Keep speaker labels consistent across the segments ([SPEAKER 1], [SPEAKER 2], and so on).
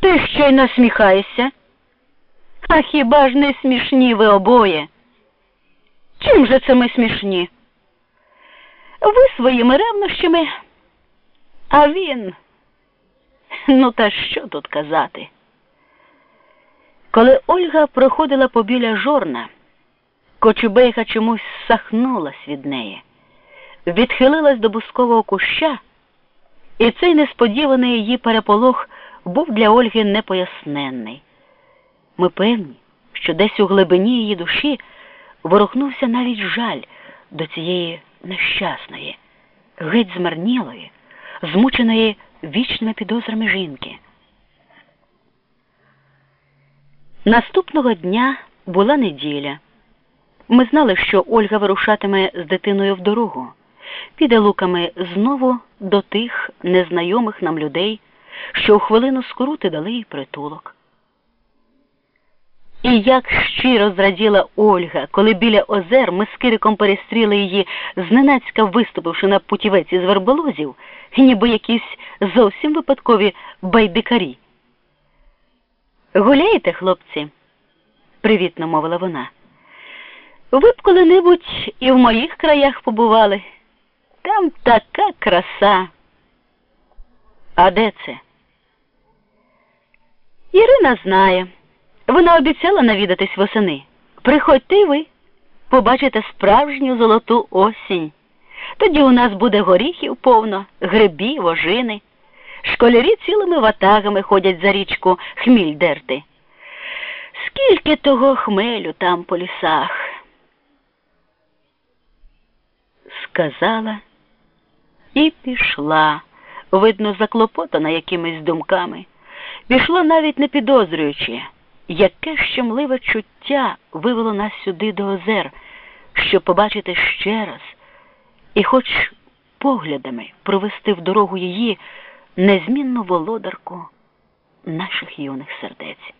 [SPEAKER 1] Ти ще й насміхаєшся? А хіба ж не смішні ви обоє? Чим же це ми смішні? Ви своїми ревнощами, а він. Ну, та що тут казати? Коли Ольга проходила побіля жорна, Кочубейка чомусь сахнулась від неї, відхилилась до бускового куща, і цей несподіваний її переполох був для Ольги непоясненний. Ми певні, що десь у глибині її душі ворухнувся навіть жаль до цієї нещасної, геть змарнілої, змученої вічними підозрами жінки. Наступного дня була неділя. Ми знали, що Ольга вирушатиме з дитиною в дорогу, піде луками знову до тих незнайомих нам людей, що у хвилину скрути дали їй притулок. І як щиро зраділа Ольга, коли біля озер ми з Кириком перестріли її, зненацька виступивши на путівець із верболозів, ніби якісь зовсім випадкові байбікарі. Гуляєте, хлопці? привітно мовила вона. Ви б коли-небудь і в моїх краях побували. Там така краса. А де це? Ірина знає. Вона обіцяла навідатись восени. Приходьте й ви, побачите справжню золоту осінь. Тоді у нас буде горіхів повно, грибів, ожини. Школярі цілими ватагами ходять за річку хміль дерти. Скільки того хмелю там по лісах. Сказала і пішла, видно, заклопотана якимись думками. Пішло навіть не підозрюючи, яке щемливе чуття вивело нас сюди до озер, щоб побачити ще раз і, хоч поглядами провести в дорогу її незмінну володарку наших юних сердець.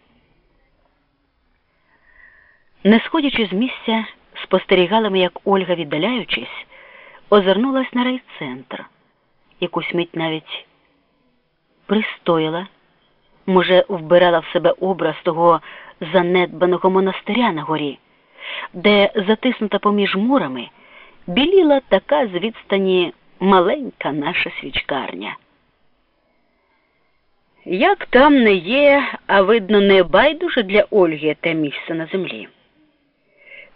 [SPEAKER 1] Не сходячи з місця, спостерігали ми, як Ольга, віддаляючись, озирнулась на райцентр, якусь мить навіть пристояла, може, вбирала в себе образ того занедбаного монастиря на горі, де, затиснута поміж мурами, біліла така з відстані маленька наша свічкарня. Як там не є, а видно, не байдуже для Ольги те місце на землі.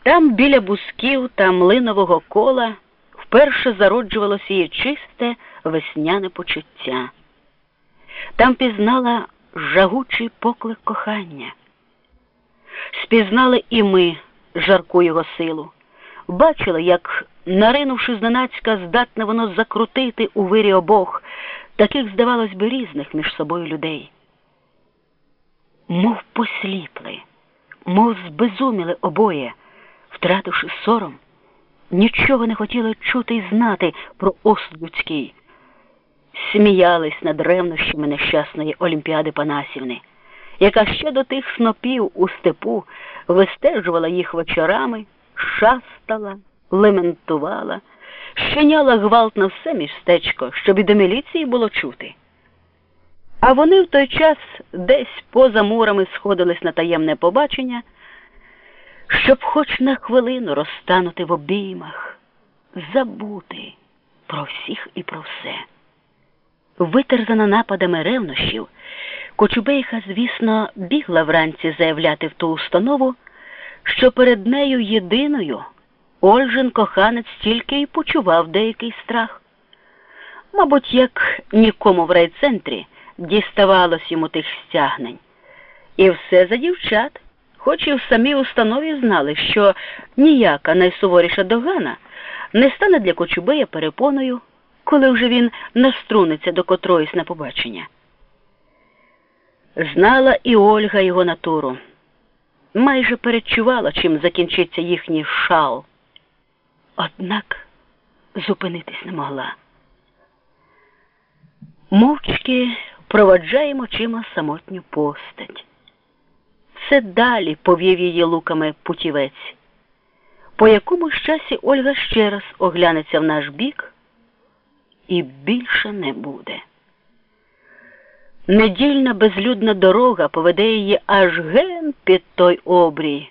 [SPEAKER 1] Там біля бусків та млинового кола вперше зароджувалося її чисте весняне почуття. Там пізнала жагучий поклик кохання. Спізнали і ми жарку його силу, бачили, як, наринувши зненацька, здатне воно закрутити у вирі обох, таких, здавалось би, різних між собою людей. Мов посліпли, мов збезуміли обоє втративши сором, нічого не хотіли чути й знати про осуд людський. Сміялись над ревнощами нещасної Олімпіади Панасівни, яка ще до тих снопів у степу вистежувала їх вечорами, шастала, лементувала, щиняла гвалт на все містечко, щоб і до міліції було чути. А вони в той час десь поза мурами сходились на таємне побачення щоб хоч на хвилину розтанути в обіймах, забути про всіх і про все. Витерзана нападами ревнощів, Кочубейха, звісно, бігла вранці заявляти в ту установу, що перед нею єдиною Ольжин коханець тільки й почував деякий страх. Мабуть, як нікому в райцентрі діставалось йому тих стягнень. І все за дівчат хоч і в самій установі знали, що ніяка найсуворіша догана не стане для Кочубея перепоною, коли вже він наструниться до котроїсь на побачення. Знала і Ольга його натуру, майже передчувала, чим закінчиться їхній шал, однак зупинитись не могла. Мовчки проваджаємо чима самотню постать все далі повів її луками путівець. По якомусь часі Ольга ще раз оглянеться в наш бік і більше не буде. Недільна безлюдна дорога поведе її аж ген під той обрій.